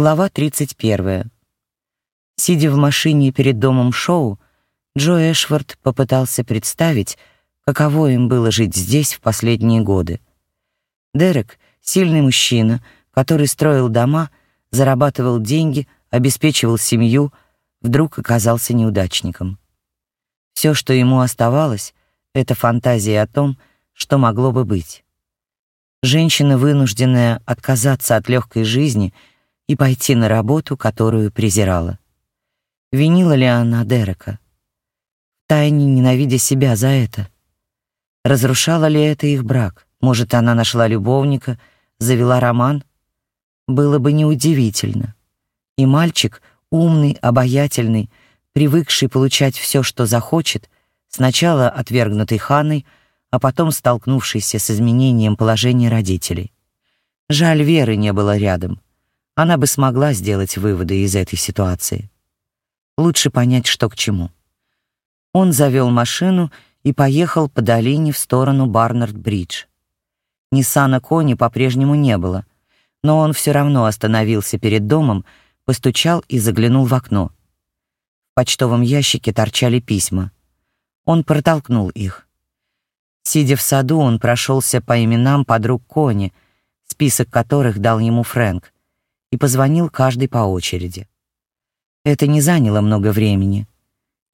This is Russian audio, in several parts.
Глава 31. Сидя в машине перед домом Шоу, Джо Эшвард попытался представить, каково им было жить здесь в последние годы. Дерек — сильный мужчина, который строил дома, зарабатывал деньги, обеспечивал семью, вдруг оказался неудачником. Все, что ему оставалось, — это фантазия о том, что могло бы быть. Женщина, вынужденная отказаться от легкой жизни — и пойти на работу, которую презирала. Винила ли она Дерека? Тайне ненавидя себя за это. Разрушала ли это их брак? Может, она нашла любовника, завела роман? Было бы неудивительно. И мальчик, умный, обаятельный, привыкший получать все, что захочет, сначала отвергнутый Ханой, а потом столкнувшийся с изменением положения родителей. Жаль, Веры не было рядом — она бы смогла сделать выводы из этой ситуации. Лучше понять, что к чему. Он завел машину и поехал по долине в сторону Барнард-Бридж. Ниссана Кони по-прежнему не было, но он все равно остановился перед домом, постучал и заглянул в окно. В почтовом ящике торчали письма. Он протолкнул их. Сидя в саду, он прошелся по именам подруг Кони, список которых дал ему Фрэнк, и позвонил каждый по очереди. Это не заняло много времени.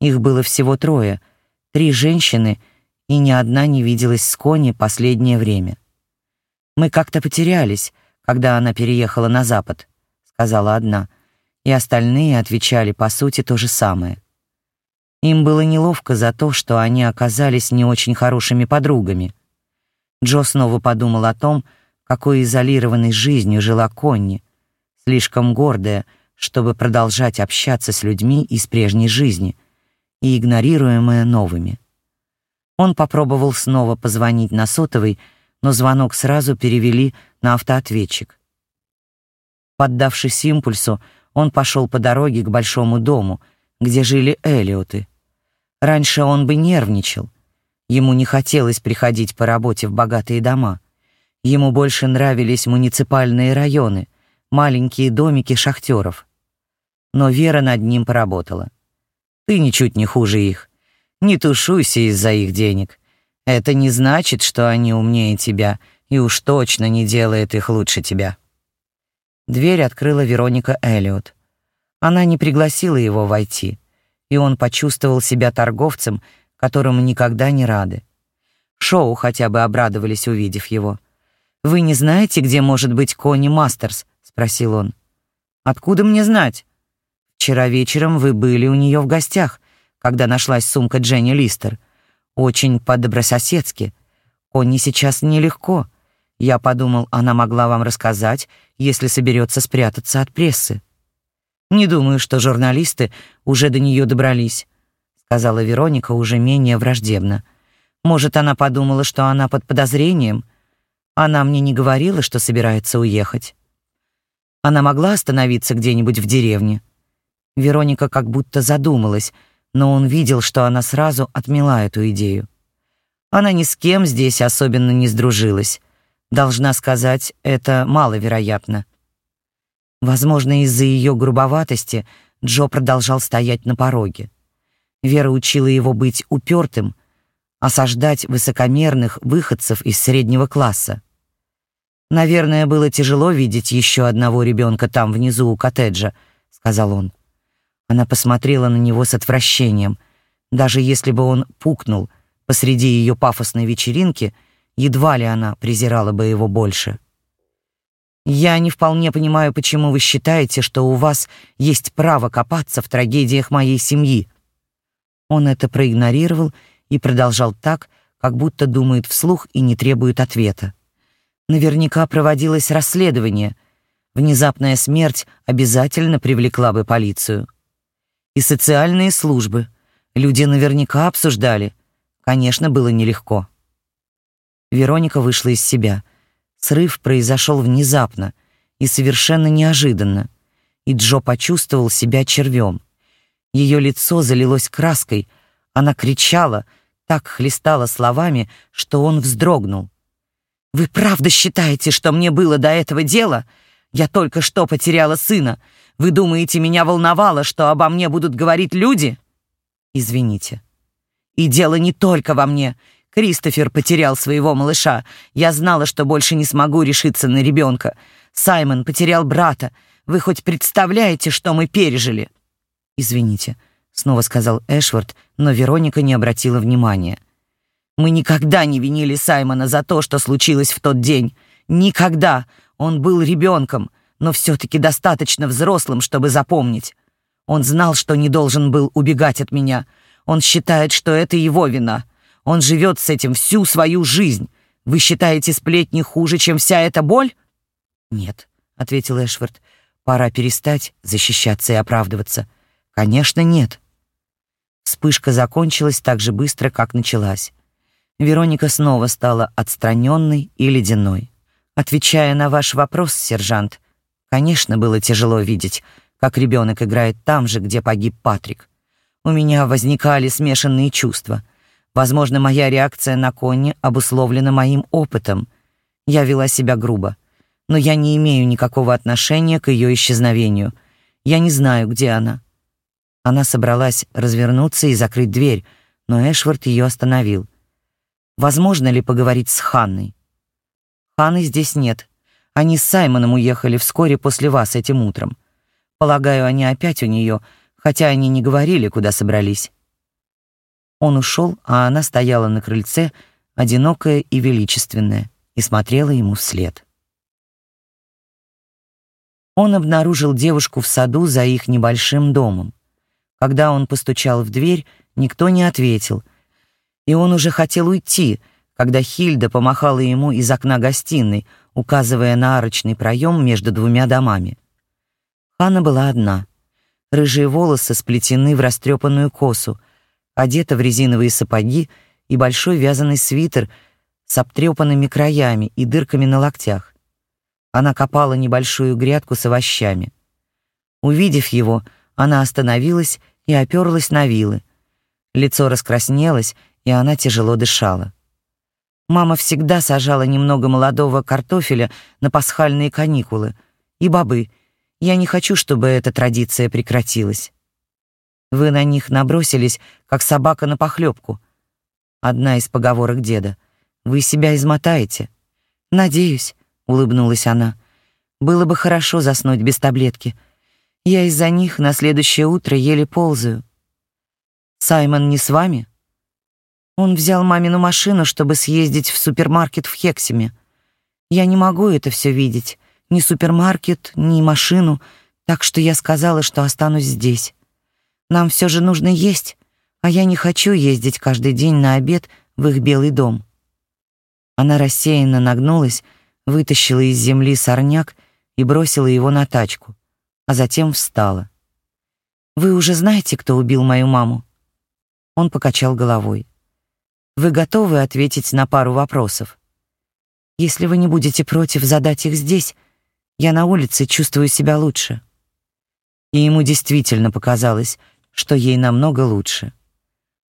Их было всего трое, три женщины, и ни одна не виделась с Кони последнее время. «Мы как-то потерялись, когда она переехала на запад», — сказала одна, и остальные отвечали по сути то же самое. Им было неловко за то, что они оказались не очень хорошими подругами. Джо снова подумал о том, какой изолированной жизнью жила Конни, слишком гордая, чтобы продолжать общаться с людьми из прежней жизни и игнорируемая новыми. Он попробовал снова позвонить на сотовый, но звонок сразу перевели на автоответчик. Поддавшись импульсу, он пошел по дороге к большому дому, где жили Элиоты. Раньше он бы нервничал. Ему не хотелось приходить по работе в богатые дома. Ему больше нравились муниципальные районы, маленькие домики шахтеров. Но Вера над ним поработала. Ты ничуть не хуже их. Не тушуйся из-за их денег. Это не значит, что они умнее тебя, и уж точно не делает их лучше тебя. Дверь открыла Вероника Эллиот. Она не пригласила его войти, и он почувствовал себя торговцем, которому никогда не рады. Шоу хотя бы обрадовались, увидев его. «Вы не знаете, где может быть Кони Мастерс?» Спросил он. Откуда мне знать? Вчера вечером вы были у нее в гостях, когда нашлась сумка Дженни Листер. Очень по-добрососедски. Конни сейчас нелегко. Я подумал, она могла вам рассказать, если соберется спрятаться от прессы. Не думаю, что журналисты уже до нее добрались, сказала Вероника уже менее враждебно. Может, она подумала, что она под подозрением? Она мне не говорила, что собирается уехать. Она могла остановиться где-нибудь в деревне. Вероника как будто задумалась, но он видел, что она сразу отмела эту идею. Она ни с кем здесь особенно не сдружилась. Должна сказать, это маловероятно. Возможно, из-за ее грубоватости Джо продолжал стоять на пороге. Вера учила его быть упертым, осаждать высокомерных выходцев из среднего класса. Наверное, было тяжело видеть еще одного ребенка там внизу у коттеджа, сказал он. Она посмотрела на него с отвращением. Даже если бы он пукнул посреди ее пафосной вечеринки, едва ли она презирала бы его больше. Я не вполне понимаю, почему вы считаете, что у вас есть право копаться в трагедиях моей семьи. Он это проигнорировал и продолжал так, как будто думает вслух и не требует ответа. Наверняка проводилось расследование. Внезапная смерть обязательно привлекла бы полицию. И социальные службы. Люди наверняка обсуждали. Конечно, было нелегко. Вероника вышла из себя. Срыв произошел внезапно и совершенно неожиданно, и Джо почувствовал себя червем. Ее лицо залилось краской, она кричала, так хлестала словами, что он вздрогнул. Вы правда считаете, что мне было до этого дела? Я только что потеряла сына. Вы думаете, меня волновало, что обо мне будут говорить люди? Извините. И дело не только во мне. Кристофер потерял своего малыша. Я знала, что больше не смогу решиться на ребенка. Саймон потерял брата. Вы хоть представляете, что мы пережили? Извините, снова сказал Эшвард, но Вероника не обратила внимания. Мы никогда не винили Саймона за то, что случилось в тот день. Никогда. Он был ребенком, но все-таки достаточно взрослым, чтобы запомнить. Он знал, что не должен был убегать от меня. Он считает, что это его вина. Он живет с этим всю свою жизнь. Вы считаете сплетни хуже, чем вся эта боль? Нет, ответил Эшвард. Пора перестать защищаться и оправдываться. Конечно, нет. Вспышка закончилась так же быстро, как началась. Вероника снова стала отстраненной и ледяной. Отвечая на ваш вопрос, сержант, конечно, было тяжело видеть, как ребенок играет там же, где погиб Патрик. У меня возникали смешанные чувства. Возможно, моя реакция на Конни обусловлена моим опытом. Я вела себя грубо, но я не имею никакого отношения к ее исчезновению. Я не знаю, где она. Она собралась развернуться и закрыть дверь, но Эшвард ее остановил. Возможно ли поговорить с Ханной? Ханны здесь нет. Они с Саймоном уехали вскоре после вас этим утром. Полагаю, они опять у нее, хотя они не говорили, куда собрались. Он ушел, а она стояла на крыльце, одинокая и величественная, и смотрела ему вслед. Он обнаружил девушку в саду за их небольшим домом. Когда он постучал в дверь, никто не ответил, и он уже хотел уйти — когда Хильда помахала ему из окна гостиной, указывая на арочный проем между двумя домами. Ханна была одна. Рыжие волосы сплетены в растрепанную косу, одета в резиновые сапоги и большой вязаный свитер с обтрепанными краями и дырками на локтях. Она копала небольшую грядку с овощами. Увидев его, она остановилась и оперлась на вилы. Лицо раскраснелось, и она тяжело дышала. Мама всегда сажала немного молодого картофеля на пасхальные каникулы. И бобы. Я не хочу, чтобы эта традиция прекратилась. Вы на них набросились, как собака на похлебку. Одна из поговорок деда. Вы себя измотаете. Надеюсь, улыбнулась она. Было бы хорошо заснуть без таблетки. Я из-за них на следующее утро еле ползаю. Саймон не с вами? Он взял мамину машину, чтобы съездить в супермаркет в Хексиме. Я не могу это все видеть, ни супермаркет, ни машину, так что я сказала, что останусь здесь. Нам все же нужно есть, а я не хочу ездить каждый день на обед в их белый дом. Она рассеянно нагнулась, вытащила из земли сорняк и бросила его на тачку, а затем встала. «Вы уже знаете, кто убил мою маму?» Он покачал головой. Вы готовы ответить на пару вопросов? Если вы не будете против задать их здесь, я на улице чувствую себя лучше. И ему действительно показалось, что ей намного лучше.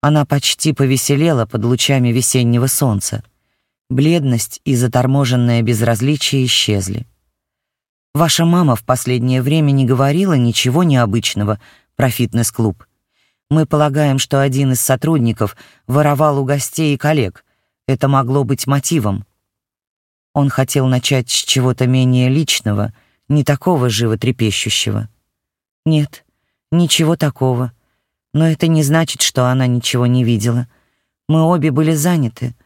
Она почти повеселела под лучами весеннего солнца. Бледность и заторможенное безразличие исчезли. Ваша мама в последнее время не говорила ничего необычного про фитнес-клуб. Мы полагаем, что один из сотрудников воровал у гостей и коллег. Это могло быть мотивом. Он хотел начать с чего-то менее личного, не такого животрепещущего. Нет, ничего такого. Но это не значит, что она ничего не видела. Мы обе были заняты.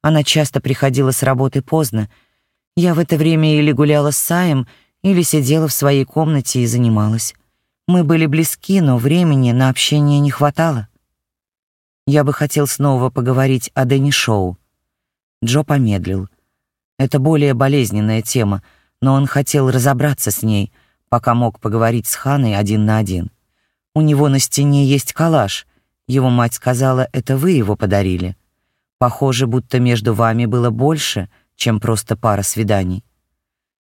Она часто приходила с работы поздно. Я в это время или гуляла с Саем, или сидела в своей комнате и занималась. Мы были близки, но времени на общение не хватало. Я бы хотел снова поговорить о Дэнни Шоу. Джо помедлил. Это более болезненная тема, но он хотел разобраться с ней, пока мог поговорить с Ханой один на один. У него на стене есть коллаж. Его мать сказала, это вы его подарили. Похоже, будто между вами было больше, чем просто пара свиданий.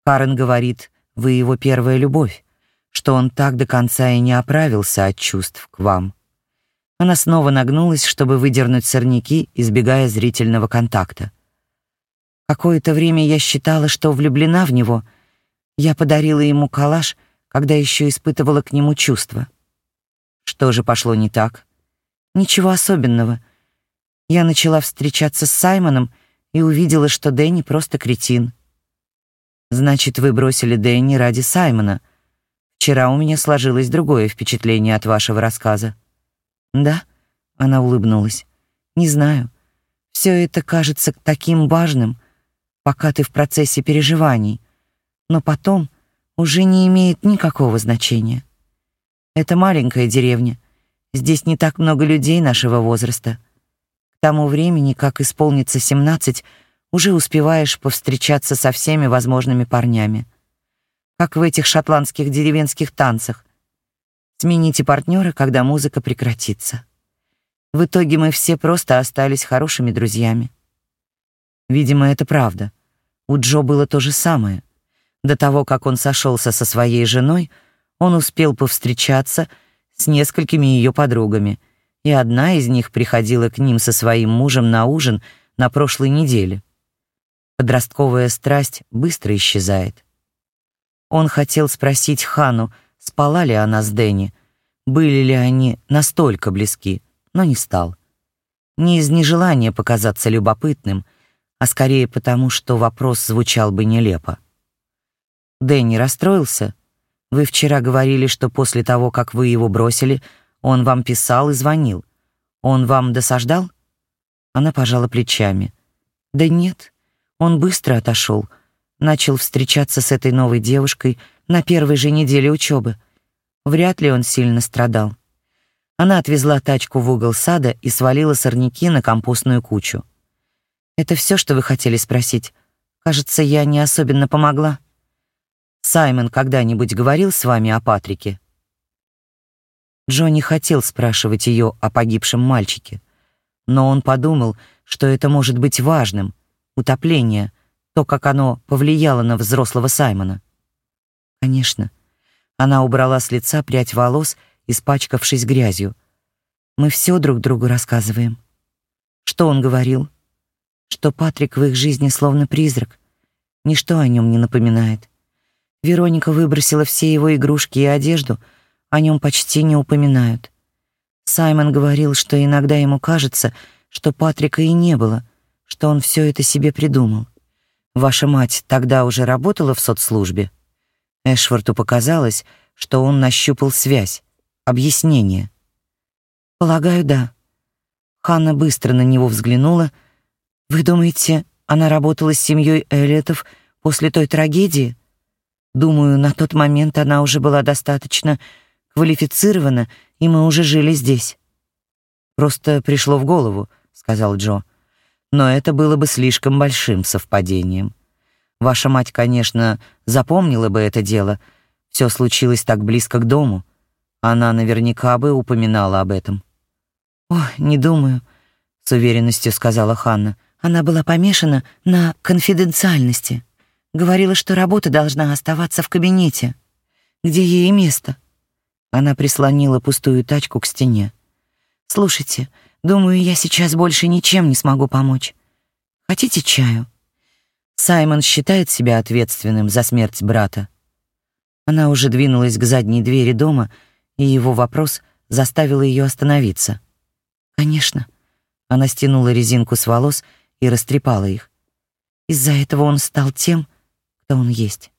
Карен говорит, вы его первая любовь что он так до конца и не оправился от чувств к вам. Она снова нагнулась, чтобы выдернуть сорняки, избегая зрительного контакта. Какое-то время я считала, что влюблена в него. Я подарила ему калаш, когда еще испытывала к нему чувства. Что же пошло не так? Ничего особенного. Я начала встречаться с Саймоном и увидела, что Дэнни просто кретин. Значит, вы бросили Дэнни ради Саймона. Вчера у меня сложилось другое впечатление от вашего рассказа. Да? Она улыбнулась. Не знаю. Все это кажется таким важным, пока ты в процессе переживаний, но потом уже не имеет никакого значения. Это маленькая деревня. Здесь не так много людей нашего возраста. К тому времени, как исполнится семнадцать, уже успеваешь повстречаться со всеми возможными парнями. Как в этих шотландских деревенских танцах. Смените партнера, когда музыка прекратится. В итоге мы все просто остались хорошими друзьями. Видимо, это правда. У Джо было то же самое. До того, как он сошелся со своей женой, он успел повстречаться с несколькими ее подругами, и одна из них приходила к ним со своим мужем на ужин на прошлой неделе. Подростковая страсть быстро исчезает. Он хотел спросить Хану, спала ли она с Дэнни, были ли они настолько близки, но не стал. Не из нежелания показаться любопытным, а скорее потому, что вопрос звучал бы нелепо. Дэнни расстроился. Вы вчера говорили, что после того, как вы его бросили, он вам писал и звонил. Он вам досаждал? Она пожала плечами. Да нет, он быстро отошел, начал встречаться с этой новой девушкой на первой же неделе учебы. Вряд ли он сильно страдал. Она отвезла тачку в угол сада и свалила сорняки на компостную кучу. Это все, что вы хотели спросить? Кажется, я не особенно помогла. Саймон когда-нибудь говорил с вами о Патрике? Джонни хотел спрашивать ее о погибшем мальчике, но он подумал, что это может быть важным — утопление, то, как оно повлияло на взрослого Саймона. Конечно. Она убрала с лица прядь волос, испачкавшись грязью. Мы все друг другу рассказываем. Что он говорил? Что Патрик в их жизни словно призрак. Ничто о нем не напоминает. Вероника выбросила все его игрушки и одежду, о нем почти не упоминают. Саймон говорил, что иногда ему кажется, что Патрика и не было, что он все это себе придумал. Ваша мать тогда уже работала в соцслужбе? Эшворту показалось, что он нащупал связь, объяснение. Полагаю, да. Ханна быстро на него взглянула. Вы думаете, она работала с семьей Эллиотов после той трагедии? Думаю, на тот момент она уже была достаточно квалифицирована, и мы уже жили здесь. Просто пришло в голову, сказал Джо. Но это было бы слишком большим совпадением. Ваша мать, конечно, запомнила бы это дело. Все случилось так близко к дому. Она наверняка бы упоминала об этом. О, не думаю, с уверенностью сказала Ханна. Она была помешана на конфиденциальности. Говорила, что работа должна оставаться в кабинете, где ей место. Она прислонила пустую тачку к стене. Слушайте, думаю, я сейчас больше ничем не смогу помочь. Хотите чаю? Саймон считает себя ответственным за смерть брата. Она уже двинулась к задней двери дома, и его вопрос заставил ее остановиться. Конечно. Она стянула резинку с волос и растрепала их. Из-за этого он стал тем, кто он есть.